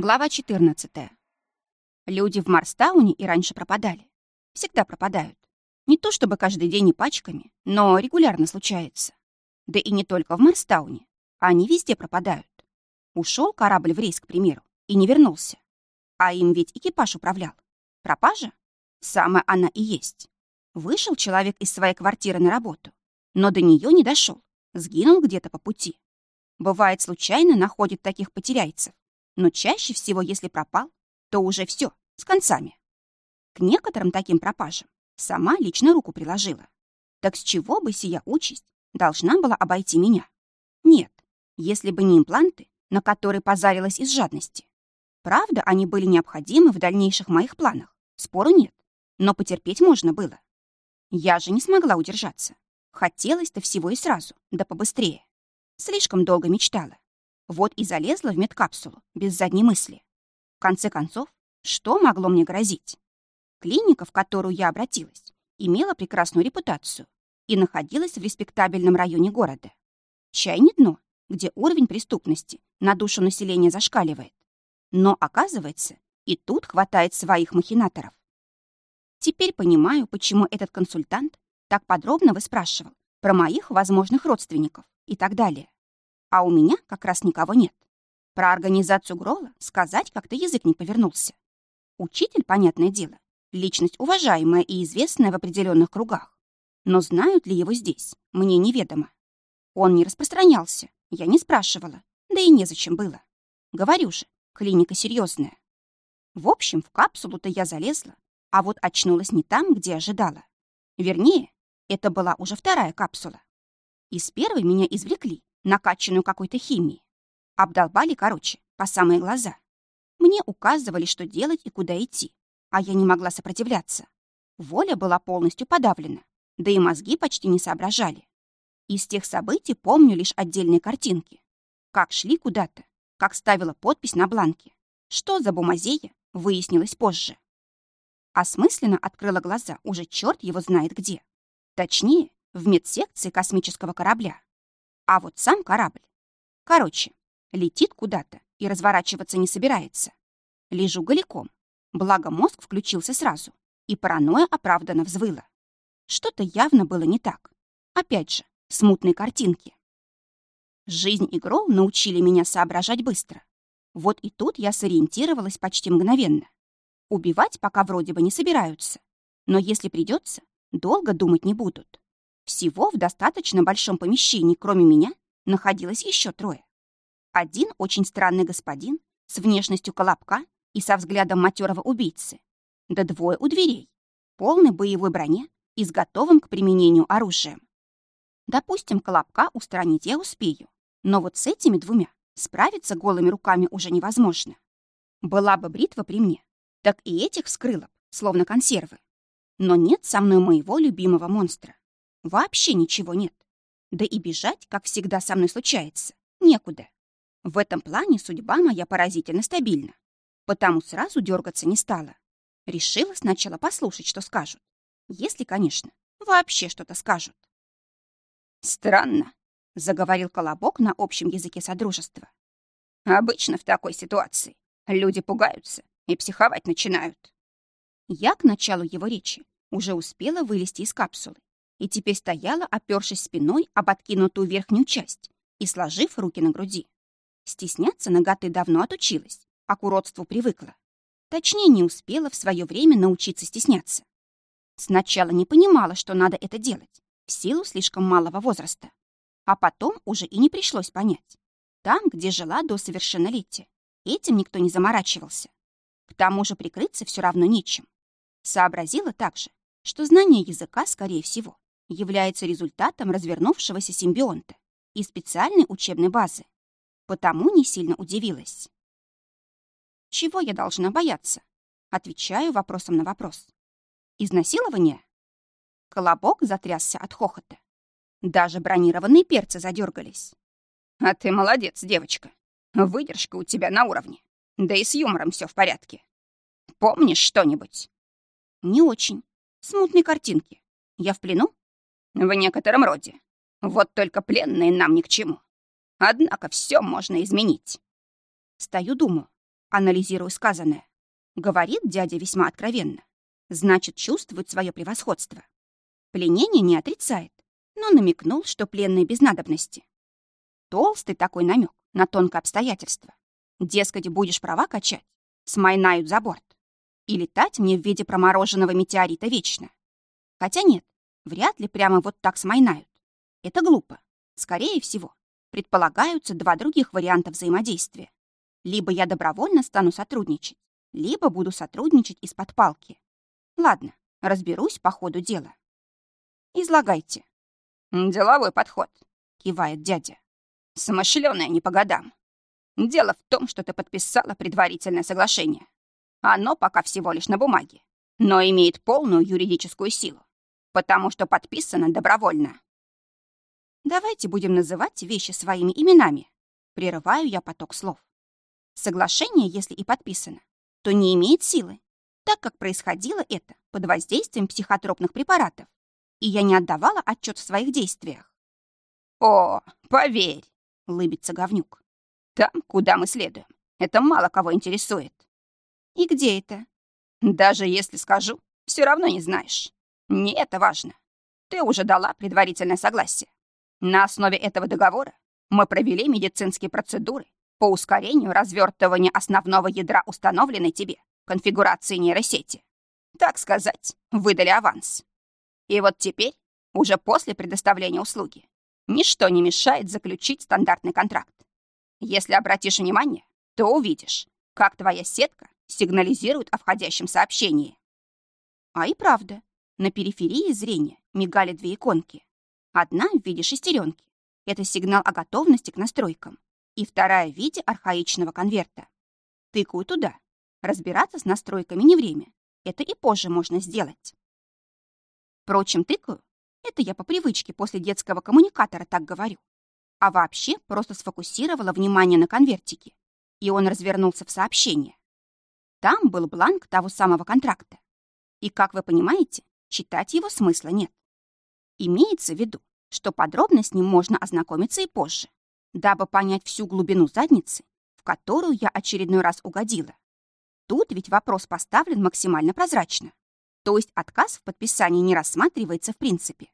Глава 14. Люди в Марстауне и раньше пропадали. Всегда пропадают. Не то чтобы каждый день и пачками, но регулярно случается. Да и не только в Марстауне. Они везде пропадают. Ушел корабль в рейс, к примеру, и не вернулся. А им ведь экипаж управлял. Пропажа? Самая она и есть. Вышел человек из своей квартиры на работу, но до нее не дошел, сгинул где-то по пути. Бывает, случайно находит таких потеряйцев но чаще всего, если пропал, то уже все с концами. К некоторым таким пропажам сама лично руку приложила. Так с чего бы сия участь должна была обойти меня? Нет, если бы не импланты, на которые позарилась из жадности. Правда, они были необходимы в дальнейших моих планах, спору нет, но потерпеть можно было. Я же не смогла удержаться. Хотелось-то всего и сразу, да побыстрее. Слишком долго мечтала. Вот и залезла в медкапсулу, без задней мысли. В конце концов, что могло мне грозить? Клиника, в которую я обратилась, имела прекрасную репутацию и находилась в респектабельном районе города. Чай не дно, где уровень преступности на душу населения зашкаливает. Но, оказывается, и тут хватает своих махинаторов. Теперь понимаю, почему этот консультант так подробно выспрашивал про моих возможных родственников и так далее. А у меня как раз никого нет. Про организацию Грола сказать как-то язык не повернулся. Учитель, понятное дело, личность уважаемая и известная в определенных кругах. Но знают ли его здесь, мне неведомо. Он не распространялся, я не спрашивала, да и незачем было. Говорю же, клиника серьезная. В общем, в капсулу-то я залезла, а вот очнулась не там, где ожидала. Вернее, это была уже вторая капсула. Из первой меня извлекли, накачанную какой-то химией. Обдолбали, короче, по самые глаза. Мне указывали, что делать и куда идти, а я не могла сопротивляться. Воля была полностью подавлена, да и мозги почти не соображали. Из тех событий помню лишь отдельные картинки. Как шли куда-то, как ставила подпись на бланке. Что за бумазея, выяснилось позже. Осмысленно открыла глаза уже черт его знает где. Точнее, в медсекции космического корабля. А вот сам корабль. Короче, летит куда-то и разворачиваться не собирается. Лежу голиком. Благо мозг включился сразу, и паранойя оправданно взвыла. Что-то явно было не так. Опять же, смутные картинки. Жизнь и Грол научили меня соображать быстро. Вот и тут я сориентировалась почти мгновенно. Убивать пока вроде бы не собираются. Но если придется, долго думать не будут. Всего в достаточно большом помещении, кроме меня, находилось еще трое. Один очень странный господин с внешностью колобка и со взглядом матерого убийцы. Да двое у дверей, полной боевой броне и с готовым к применению оружием. Допустим, колобка устранить я успею, но вот с этими двумя справиться голыми руками уже невозможно. Была бы бритва при мне, так и этих вскрыла словно консервы. Но нет со мной моего любимого монстра. Вообще ничего нет. Да и бежать, как всегда со мной случается, некуда. В этом плане судьба моя поразительно стабильна. Потому сразу дергаться не стала. Решила сначала послушать, что скажут. Если, конечно, вообще что-то скажут. «Странно», — заговорил Колобок на общем языке Содружества. «Обычно в такой ситуации люди пугаются и психовать начинают». Я к началу его речи уже успела вылезти из капсулы и теперь стояла, опёршись спиной об откинутую верхнюю часть и сложив руки на груди. Стесняться наготы давно отучилась, а к уродству привыкла. Точнее, не успела в свое время научиться стесняться. Сначала не понимала, что надо это делать, в силу слишком малого возраста. А потом уже и не пришлось понять. Там, где жила до совершеннолетия, этим никто не заморачивался. К тому же прикрыться все равно нечем. Сообразила также, что знание языка, скорее всего, является результатом развернувшегося симбионта и специальной учебной базы. Потому не сильно удивилась. Чего я должна бояться? Отвечаю вопросом на вопрос. Изнасилование? Колобок затрясся от хохота. Даже бронированные перцы задергались. А ты молодец, девочка. Выдержка у тебя на уровне. Да и с юмором все в порядке. Помнишь что-нибудь? Не очень. Смутные картинки. Я в плену? В некотором роде. Вот только пленные нам ни к чему. Однако все можно изменить. Стою, думаю. Анализирую сказанное. Говорит дядя весьма откровенно. Значит, чувствует свое превосходство. Пленение не отрицает, но намекнул, что пленные без надобности. Толстый такой намек на тонкое обстоятельство. Дескать, будешь права качать, смайнают за борт. И летать мне в виде промороженного метеорита вечно. Хотя нет, вряд ли прямо вот так смайнают. Это глупо. Скорее всего, предполагаются два других варианта взаимодействия. Либо я добровольно стану сотрудничать, либо буду сотрудничать из-под палки. Ладно, разберусь по ходу дела. Излагайте. Деловой подход, кивает дядя. Смышленая не по годам. Дело в том, что ты подписала предварительное соглашение. Оно пока всего лишь на бумаге, но имеет полную юридическую силу, потому что подписано добровольно. Давайте будем называть вещи своими именами. Прерываю я поток слов. Соглашение, если и подписано, то не имеет силы, так как происходило это под воздействием психотропных препаратов, и я не отдавала отчет в своих действиях. «О, поверь!» — лыбится говнюк. «Там, куда мы следуем, это мало кого интересует». «И где это?» «Даже если скажу, все равно не знаешь. Не это важно. Ты уже дала предварительное согласие. На основе этого договора мы провели медицинские процедуры по ускорению развертывания основного ядра установленной тебе конфигурации нейросети. Так сказать, выдали аванс. И вот теперь, уже после предоставления услуги, ничто не мешает заключить стандартный контракт. Если обратишь внимание, то увидишь, как твоя сетка сигнализирует о входящем сообщении. А и правда, на периферии зрения мигали две иконки. Одна в виде шестеренки. Это сигнал о готовности к настройкам. И вторая в виде архаичного конверта. Тыкаю туда. Разбираться с настройками не время. Это и позже можно сделать. Впрочем, тыкаю. Это я по привычке после детского коммуникатора так говорю. А вообще просто сфокусировала внимание на конвертике. И он развернулся в сообщение. Там был бланк того самого контракта. И, как вы понимаете, читать его смысла нет. Имеется в виду, что подробно с ним можно ознакомиться и позже, дабы понять всю глубину задницы, в которую я очередной раз угодила. Тут ведь вопрос поставлен максимально прозрачно. То есть отказ в подписании не рассматривается в принципе.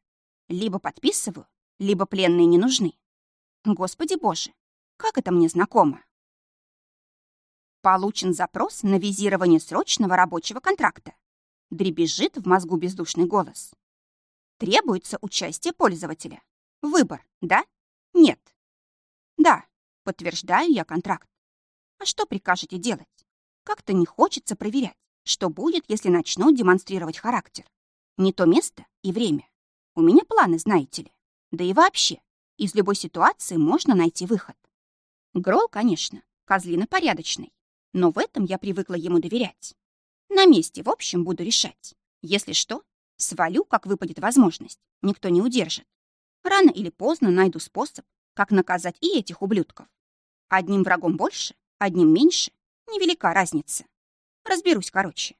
Либо подписываю, либо пленные не нужны. Господи боже, как это мне знакомо. Получен запрос на визирование срочного рабочего контракта. Дребезжит в мозгу бездушный голос. Требуется участие пользователя. Выбор, да? Нет. Да, подтверждаю я контракт. А что прикажете делать? Как-то не хочется проверять, что будет, если начну демонстрировать характер. Не то место и время. У меня планы, знаете ли. Да и вообще, из любой ситуации можно найти выход. Грол, конечно, козлина порядочный, но в этом я привыкла ему доверять. На месте, в общем, буду решать. Если что, Свалю, как выпадет возможность. Никто не удержит. Рано или поздно найду способ, как наказать и этих ублюдков. Одним врагом больше, одним меньше. Невелика разница. Разберусь короче.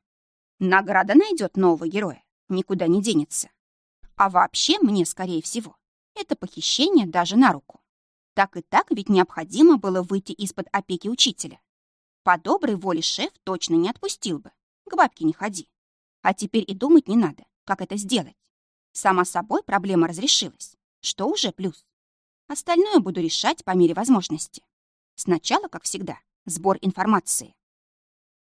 Награда найдет нового героя. Никуда не денется. А вообще мне, скорее всего, это похищение даже на руку. Так и так ведь необходимо было выйти из-под опеки учителя. По доброй воле шеф точно не отпустил бы. К бабке не ходи. А теперь и думать не надо как это сделать. Сама собой проблема разрешилась, что уже плюс. Остальное буду решать по мере возможности. Сначала, как всегда, сбор информации.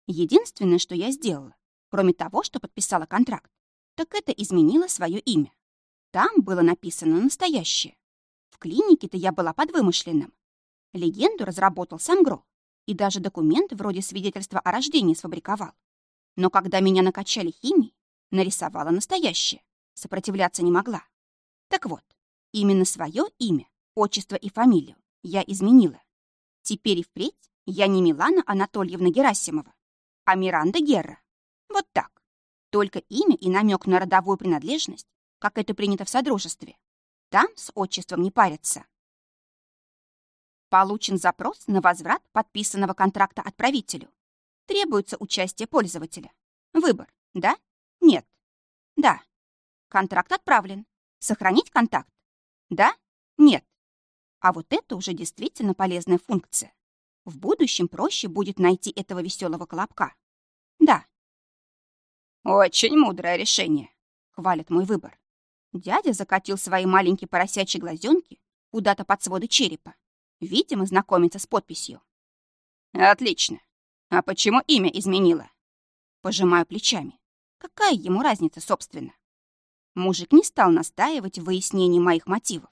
Единственное, что я сделала, кроме того, что подписала контракт, так это изменила свое имя. Там было написано настоящее. В клинике-то я была под вымышленным. Легенду разработал сам Грол и даже документ вроде свидетельства о рождении сфабриковал. Но когда меня накачали химией, нарисовала настоящее. Сопротивляться не могла. Так вот, именно свое имя, отчество и фамилию я изменила. Теперь и впредь я не Милана Анатольевна Герасимова, а Миранда Герра. Вот так. Только имя и намек на родовую принадлежность, как это принято в Содружестве. Там с отчеством не парятся. Получен запрос на возврат подписанного контракта отправителю. Требуется участие пользователя. Выбор, да нет. Да. Контракт отправлен. Сохранить контакт? Да? Нет. А вот это уже действительно полезная функция. В будущем проще будет найти этого веселого колобка. Да. Очень мудрое решение, хвалит мой выбор. Дядя закатил свои маленькие поросячьи глазенки куда-то под своды черепа. Видимо, знакомиться с подписью. Отлично. А почему имя изменила? Пожимаю плечами. Какая ему разница, собственно? Мужик не стал настаивать в выяснении моих мотивов.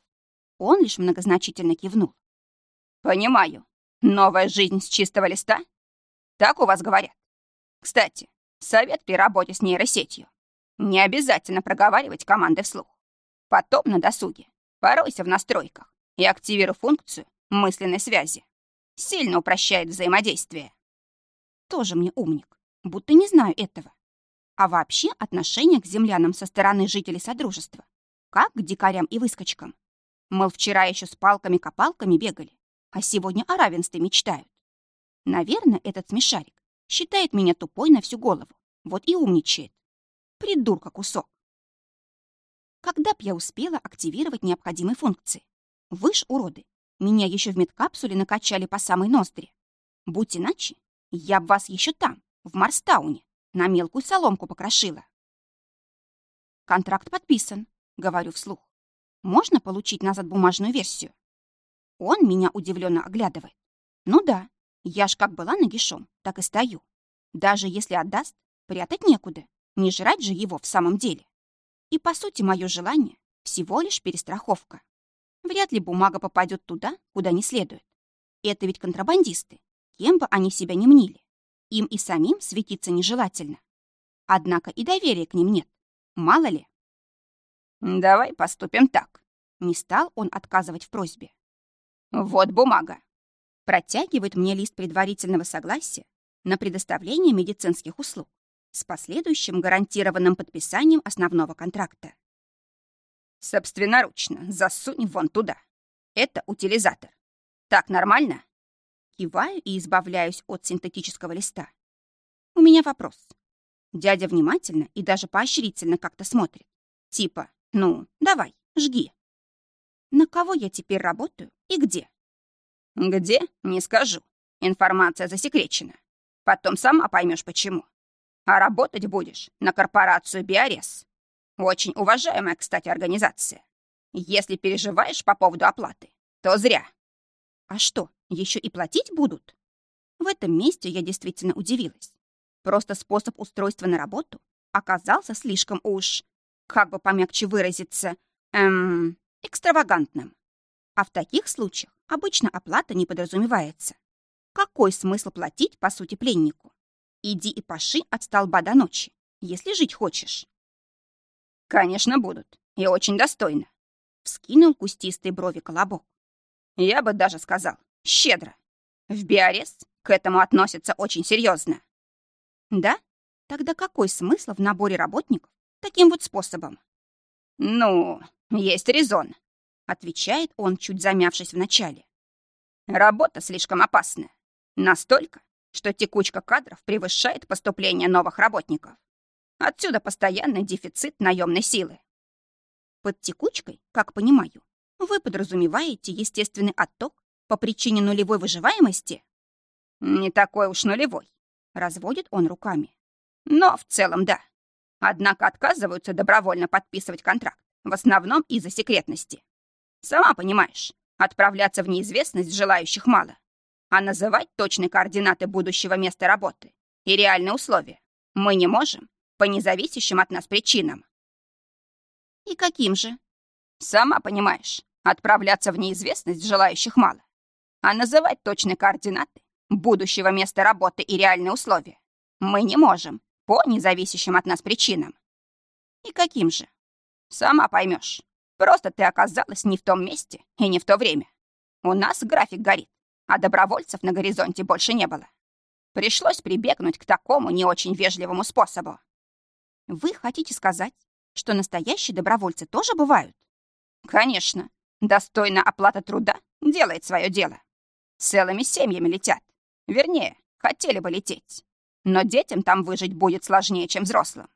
Он лишь многозначительно кивнул. «Понимаю. Новая жизнь с чистого листа? Так у вас говорят. Кстати, совет при работе с нейросетью. Не обязательно проговаривать команды вслух. Потом на досуге поройся в настройках и активируй функцию мысленной связи. Сильно упрощает взаимодействие. Тоже мне умник, будто не знаю этого. А вообще отношение к землянам со стороны жителей Содружества. Как к дикарям и выскочкам. Мол, вчера еще с палками-копалками бегали, а сегодня о равенстве мечтают. Наверное, этот смешарик считает меня тупой на всю голову. Вот и умничает. Придурка кусок. Когда б я успела активировать необходимые функции? Вы ж, уроды, меня еще в медкапсуле накачали по самой ноздри. Будь иначе, я б вас еще там, в Марстауне, на мелкую соломку покрошила. Контракт подписан, говорю вслух. Можно получить назад бумажную версию? Он меня удивленно оглядывает. Ну да, я ж как была нагишом, так и стою. Даже если отдаст, прятать некуда. Не жрать же его в самом деле. И, по сути, мое желание — всего лишь перестраховка. Вряд ли бумага попадет туда, куда не следует. Это ведь контрабандисты, кем бы они себя ни мнили. Им и самим светиться нежелательно. Однако и доверия к ним нет. Мало ли. «Давай поступим так». Не стал он отказывать в просьбе. «Вот бумага». Протягивает мне лист предварительного согласия на предоставление медицинских услуг с последующим гарантированным подписанием основного контракта. Собственноручно засунь вон туда. Это утилизатор. Так нормально? Киваю и избавляюсь от синтетического листа. У меня вопрос. Дядя внимательно и даже поощрительно как-то смотрит. Типа, ну, давай, жги. На кого я теперь работаю и где? Где? Не скажу. Информация засекречена. Потом сама поймешь, почему. А работать будешь на корпорацию Биорез. Очень уважаемая, кстати, организация. Если переживаешь по поводу оплаты, то зря. А что, еще и платить будут? В этом месте я действительно удивилась. Просто способ устройства на работу оказался слишком уж, как бы помягче выразиться, эм, экстравагантным. А в таких случаях обычно оплата не подразумевается. Какой смысл платить, по сути, пленнику? Иди и паши от столба до ночи, если жить хочешь. Конечно, будут. И очень достойно. Вскинул кустистые брови колобок. Я бы даже сказал, щедро. В Биорез к этому относятся очень серьезно. Да? Тогда какой смысл в наборе работников таким вот способом? Ну, есть резон, отвечает он, чуть замявшись вначале. Работа слишком опасная. Настолько, что текучка кадров превышает поступление новых работников. Отсюда постоянный дефицит наемной силы. Под текучкой, как понимаю, вы подразумеваете естественный отток по причине нулевой выживаемости? Не такой уж нулевой, разводит он руками. Но в целом да. Однако отказываются добровольно подписывать контракт, в основном из-за секретности. Сама понимаешь, отправляться в неизвестность желающих мало. А называть точные координаты будущего места работы и реальные условия мы не можем по независящим от нас причинам. И каким же? Сама понимаешь, отправляться в неизвестность желающих мало. А называть точные координаты будущего места работы и реальные условия мы не можем по независящим от нас причинам. И каким же? Сама поймешь. Просто ты оказалась не в том месте и не в то время. У нас график горит а добровольцев на горизонте больше не было. Пришлось прибегнуть к такому не очень вежливому способу. Вы хотите сказать, что настоящие добровольцы тоже бывают? Конечно. Достойная оплата труда делает свое дело. Целыми семьями летят. Вернее, хотели бы лететь. Но детям там выжить будет сложнее, чем взрослым.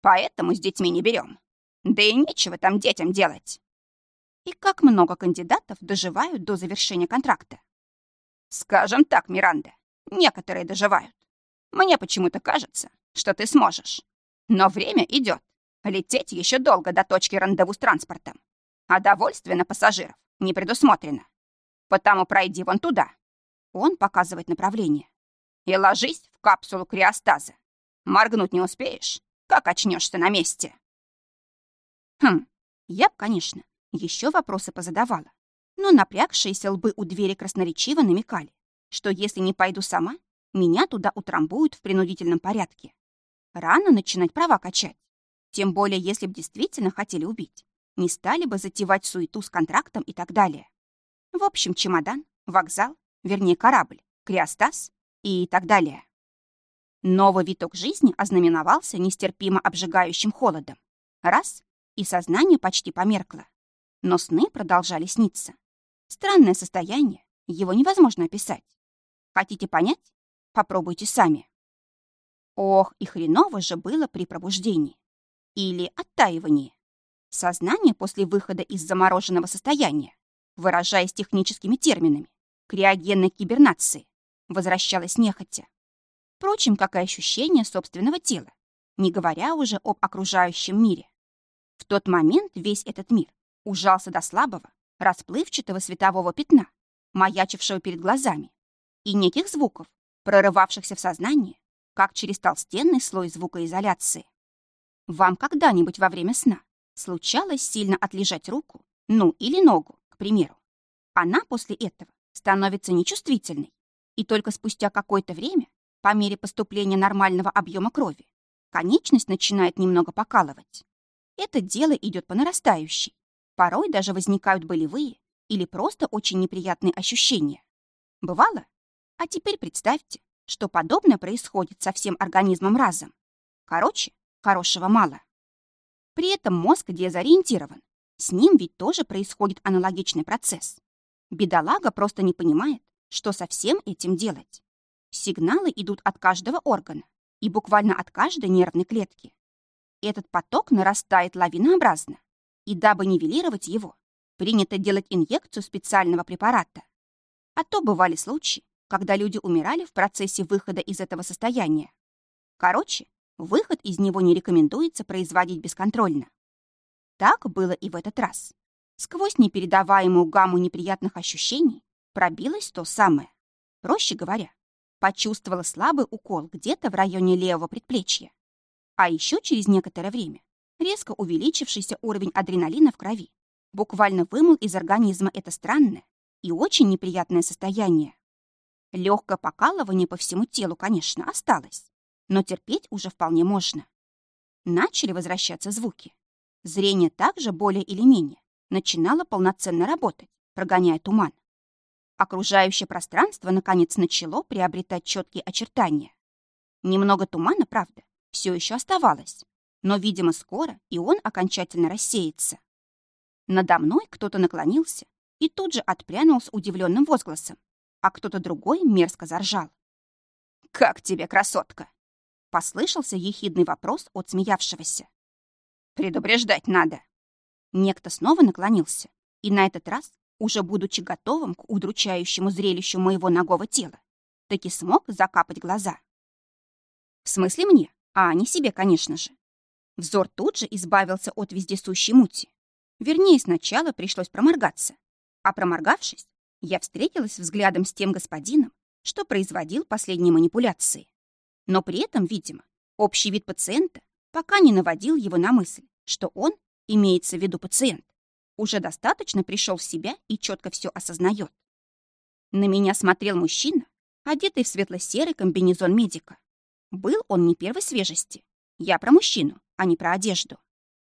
Поэтому с детьми не берем. Да и нечего там детям делать. И как много кандидатов доживают до завершения контракта? Скажем так, Миранда, некоторые доживают. Мне почему-то кажется, что ты сможешь. Но время идет. Лететь еще долго до точки рандеву с транспортом. А довольствие на пассажиров не предусмотрено. Потому пройди вон туда. Он показывает направление. И ложись в капсулу криостаза. Моргнуть не успеешь, как очнешься на месте. Хм, я б, конечно, еще вопросы позадавала. Но напрягшиеся лбы у двери красноречиво намекали, что если не пойду сама, меня туда утрамбуют в принудительном порядке. Рано начинать права качать. Тем более, если б действительно хотели убить, не стали бы затевать суету с контрактом и так далее. В общем, чемодан, вокзал, вернее, корабль, криостаз и так далее. Новый виток жизни ознаменовался нестерпимо обжигающим холодом. Раз — и сознание почти померкло. Но сны продолжали сниться. Странное состояние, его невозможно описать. Хотите понять? Попробуйте сами. Ох, и хреново же было при пробуждении или оттаивании. Сознание после выхода из замороженного состояния, выражаясь техническими терминами, криогенной кибернации, возвращалось нехотя. Впрочем, как и ощущение собственного тела, не говоря уже об окружающем мире. В тот момент весь этот мир ужался до слабого, расплывчатого светового пятна, маячившего перед глазами, и неких звуков, прорывавшихся в сознание, как через толстенный слой звукоизоляции. Вам когда-нибудь во время сна случалось сильно отлежать руку, ну или ногу, к примеру? Она после этого становится нечувствительной, и только спустя какое-то время, по мере поступления нормального объема крови, конечность начинает немного покалывать. Это дело идет по нарастающей. Порой даже возникают болевые или просто очень неприятные ощущения. Бывало? А теперь представьте, что подобное происходит со всем организмом разом. Короче, Хорошего мало. При этом мозг дезориентирован. С ним ведь тоже происходит аналогичный процесс. Бедолага просто не понимает, что со всем этим делать. Сигналы идут от каждого органа и буквально от каждой нервной клетки. Этот поток нарастает лавинообразно, и дабы нивелировать его, принято делать инъекцию специального препарата. А то бывали случаи, когда люди умирали в процессе выхода из этого состояния. Короче, Выход из него не рекомендуется производить бесконтрольно. Так было и в этот раз. Сквозь непередаваемую гамму неприятных ощущений пробилось то самое. Проще говоря, почувствовала слабый укол где-то в районе левого предплечья. А еще через некоторое время резко увеличившийся уровень адреналина в крови буквально вымыл из организма это странное и очень неприятное состояние. Легкое покалывание по всему телу, конечно, осталось но терпеть уже вполне можно. Начали возвращаться звуки. Зрение также более или менее начинало полноценно работать, прогоняя туман. Окружающее пространство, наконец, начало приобретать четкие очертания. Немного тумана, правда, все еще оставалось, но, видимо, скоро и он окончательно рассеется. Надо мной кто-то наклонился и тут же отпрянул с удивленным возгласом, а кто-то другой мерзко заржал. «Как тебе, красотка!» Послышался ехидный вопрос от смеявшегося. «Предупреждать надо». Некто снова наклонился, и на этот раз, уже будучи готовым к удручающему зрелищу моего ногого тела, таки смог закапать глаза. В смысле мне, а не себе, конечно же. Взор тут же избавился от вездесущей мути. Вернее, сначала пришлось проморгаться. А проморгавшись, я встретилась взглядом с тем господином, что производил последние манипуляции. Но при этом, видимо, общий вид пациента пока не наводил его на мысль, что он, имеется в виду пациент, уже достаточно пришел в себя и четко все осознает. На меня смотрел мужчина, одетый в светло-серый комбинезон медика. Был он не первой свежести. Я про мужчину, а не про одежду.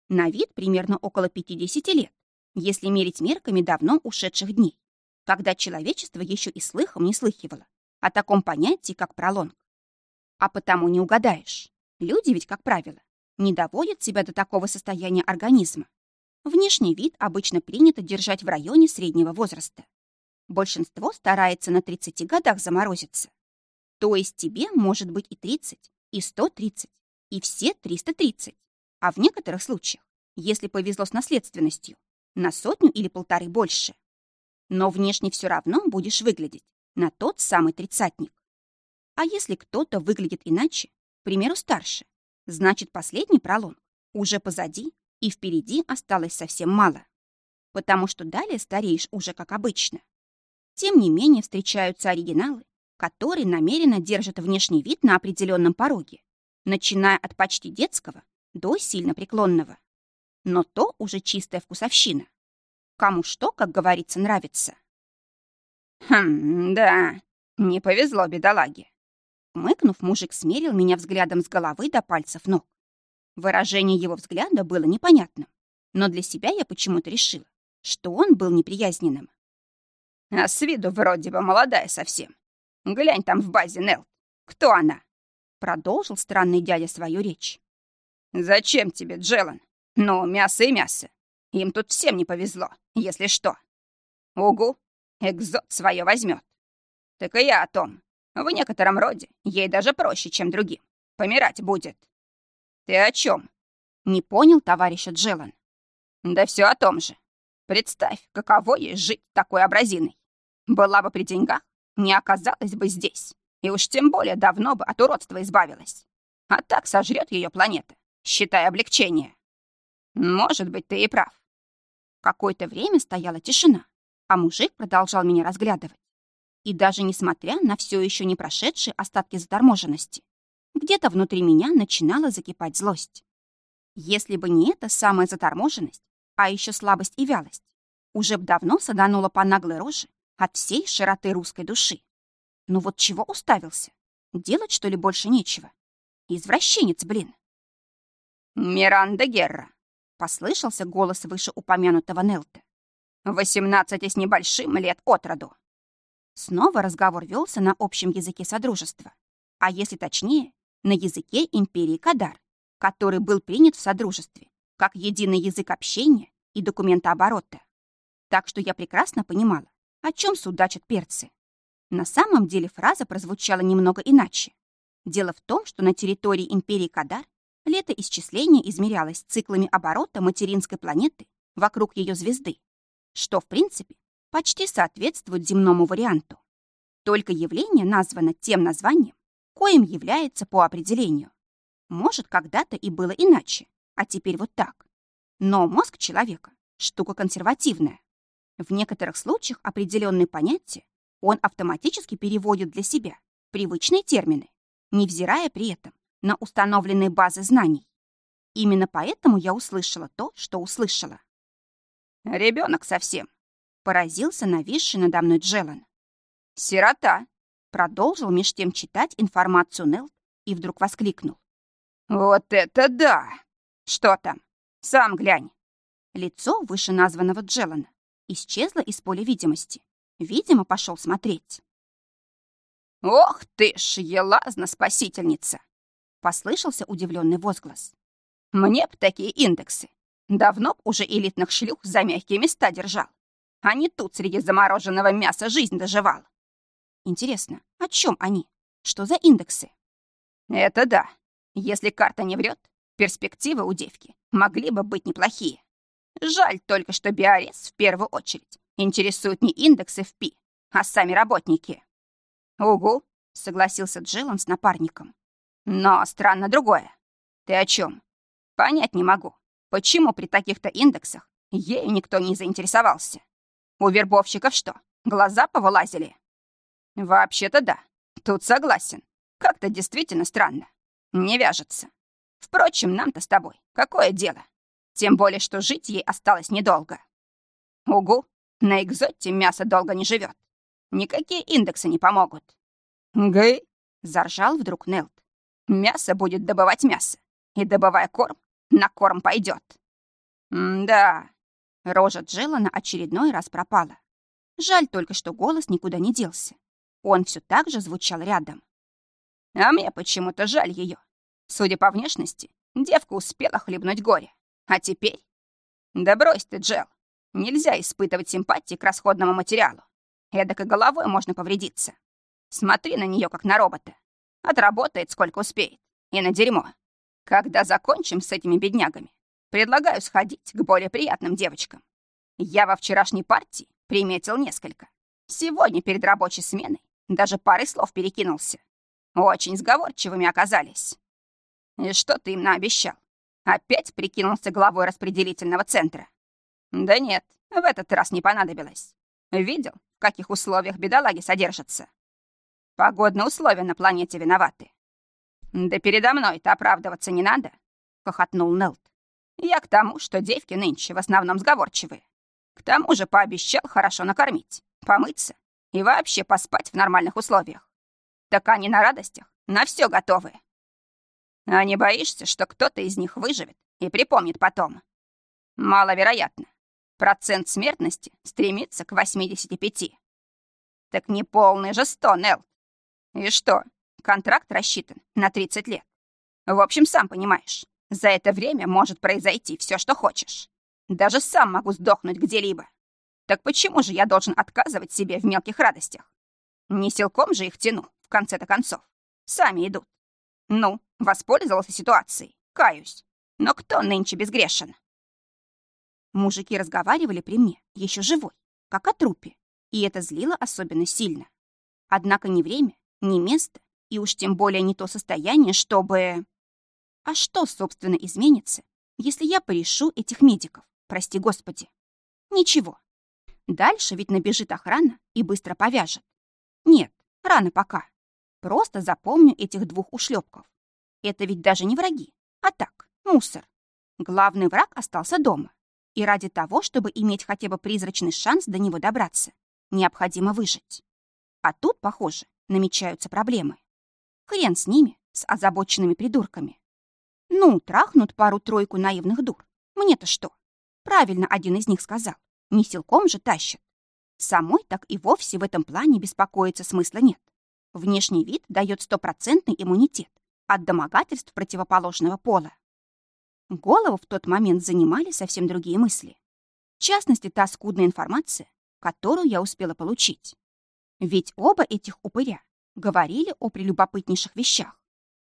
На вид примерно около 50 лет, если мерить мерками давно ушедших дней, когда человечество еще и слыхом не слыхивало о таком понятии, как пролонг. А потому не угадаешь. Люди ведь, как правило, не доводят себя до такого состояния организма. Внешний вид обычно принято держать в районе среднего возраста. Большинство старается на 30 годах заморозиться. То есть тебе может быть и 30, и 130, и все 330. А в некоторых случаях, если повезло с наследственностью, на сотню или полторы больше. Но внешне все равно будешь выглядеть на тот самый тридцатник. А если кто-то выглядит иначе, к примеру, старше, значит, последний пролом уже позади, и впереди осталось совсем мало. Потому что далее стареешь уже как обычно. Тем не менее встречаются оригиналы, которые намеренно держат внешний вид на определенном пороге, начиная от почти детского до сильно преклонного. Но то уже чистая вкусовщина. Кому что, как говорится, нравится. «Хм, да, не повезло бедолаге». Мыкнув, мужик смерил меня взглядом с головы до пальцев ног. Выражение его взгляда было непонятным, но для себя я почему-то решила, что он был неприязненным. «А с виду вроде бы молодая совсем. Глянь там в базе, Нелт. Кто она?» Продолжил странный дядя свою речь. «Зачем тебе, Джелан? Ну, мясо и мясо. Им тут всем не повезло, если что. Угу, экзот свое возьмет. Так и я о том. В некотором роде ей даже проще, чем другим. Помирать будет. Ты о чем? Не понял товарища Джелан. Да все о том же. Представь, каково ей жить такой образиной. Была бы при деньгах, не оказалась бы здесь. И уж тем более давно бы от уродства избавилась. А так сожрет ее планета, считай облегчение. Может быть, ты и прав. Какое-то время стояла тишина, а мужик продолжал меня разглядывать. И даже несмотря на все еще не прошедшие остатки заторможенности, где-то внутри меня начинала закипать злость. Если бы не эта самая заторможенность, а еще слабость и вялость, уже б давно саданула по наглой роже от всей широты русской души. Ну вот чего уставился? Делать, что ли, больше нечего? Извращенец, блин. «Миранда Герра», — послышался голос вышеупомянутого Нелта. «Восемнадцати с небольшим лет от роду». Снова разговор велся на общем языке Содружества, а если точнее, на языке империи Кадар, который был принят в Содружестве как единый язык общения и документооборота. Так что я прекрасно понимала, о чем судачат перцы. На самом деле фраза прозвучала немного иначе. Дело в том, что на территории империи Кадар летоисчисление измерялось циклами оборота материнской планеты вокруг ее звезды, что, в принципе, почти соответствует земному варианту. Только явление названо тем названием, коим является по определению. Может, когда-то и было иначе, а теперь вот так. Но мозг человека — штука консервативная. В некоторых случаях определенные понятия он автоматически переводит для себя привычные термины, невзирая при этом на установленные базы знаний. Именно поэтому я услышала то, что услышала. Ребенок совсем. Поразился нависший надо мной Джелан. Сирота. Продолжил меж тем читать информацию Нелт и вдруг воскликнул. Вот это да! Что там? Сам глянь. Лицо вышеназванного Джелана исчезло из поля видимости. Видимо, пошел смотреть. «Ох ты ж, елазна-спасительница!» Послышался удивленный возглас. «Мне б такие индексы. Давно б уже элитных шлюх за мягкие места держал. А не тут среди замороженного мяса жизнь доживал. Интересно, о чем они? Что за индексы? Это да. Если карта не врет, перспективы у девки могли бы быть неплохие. Жаль только, что Биорез в первую очередь интересуют не индексы в ПИ, а сами работники. «Угу», — согласился Джилан с напарником. «Но странно другое. Ты о чем? Понять не могу, почему при таких-то индексах ею никто не заинтересовался. У вербовщиков что, глаза повылазили?» «Вообще-то да, тут согласен. Как-то действительно странно. Не вяжется. Впрочем, нам-то с тобой какое дело? Тем более, что жить ей осталось недолго. Угу, на экзоте мясо долго не живет. Никакие индексы не помогут. Гы, заржал вдруг Нелт. Мясо будет добывать мясо. И добывая корм, на корм пойдет. да, рожа Джелла очередной раз пропала. Жаль только, что голос никуда не делся. Он все так же звучал рядом. А мне почему-то жаль ее. Судя по внешности, девка успела хлебнуть горе. А теперь? Да брось ты, Джел. Нельзя испытывать симпатии к расходному материалу. Эдак и головой можно повредиться. Смотри на нее как на робота. Отработает сколько успеет. И на дерьмо. Когда закончим с этими беднягами, предлагаю сходить к более приятным девочкам. Я во вчерашней партии приметил несколько. Сегодня перед рабочей сменой даже парой слов перекинулся. Очень сговорчивыми оказались. И что ты им наобещал? Опять прикинулся главой распределительного центра? Да нет, в этот раз не понадобилось. Видел, в каких условиях бедолаги содержатся? Погодные условия на планете виноваты. Да передо мной-то оправдываться не надо, хохотнул Нелт. Я к тому, что девки нынче в основном сговорчивые. К тому же пообещал хорошо накормить, помыться и вообще поспать в нормальных условиях. Так они на радостях, на все готовы. А не боишься, что кто-то из них выживет и припомнит потом? Маловероятно. Процент смертности стремится к 85. Так не полный же 100, Нелл. И что, контракт рассчитан на 30 лет. В общем, сам понимаешь, за это время может произойти все, что хочешь. Даже сам могу сдохнуть где-либо. Так почему же я должен отказывать себе в мелких радостях? Не силком же их тяну, в конце-то концов. Сами идут. Ну, воспользовался ситуацией, каюсь. Но кто нынче безгрешен? Мужики разговаривали при мне, еще живой, как о трупе, и это злило особенно сильно. Однако ни время, ни место, и уж тем более не то состояние, чтобы... А что, собственно, изменится, если я порешу этих медиков, прости господи? Ничего. Дальше ведь набежит охрана и быстро повяжет. Нет, рано пока. Просто запомню этих двух ушлепков. Это ведь даже не враги, а так, мусор. Главный враг остался дома. И ради того, чтобы иметь хотя бы призрачный шанс до него добраться, необходимо выжить. А тут, похоже, намечаются проблемы. Хрен с ними, с озабоченными придурками. Ну, трахнут пару-тройку наивных дур. Мне-то что? Правильно один из них сказал. Не силком же тащат. Самой так и вовсе в этом плане беспокоиться смысла нет. Внешний вид дает стопроцентный иммунитет от домогательств противоположного пола. Голову в тот момент занимали совсем другие мысли. В частности, та скудная информация, которую я успела получить. Ведь оба этих упыря говорили о прелюбопытнейших вещах.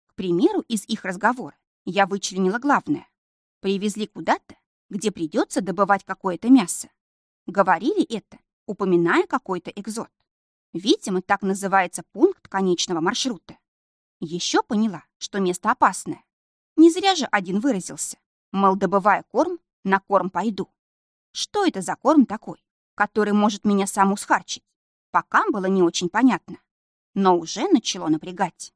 К примеру, из их разговора я вычленила главное. Привезли куда-то, где придется добывать какое-то мясо. Говорили это, упоминая какой-то экзот. Видимо, так называется пункт конечного маршрута. Еще поняла, что место опасное. Не зря же один выразился. Мол, добывая корм, на корм пойду. Что это за корм такой, который может меня саму схарчить? Пока было не очень понятно, но уже начало напрягать.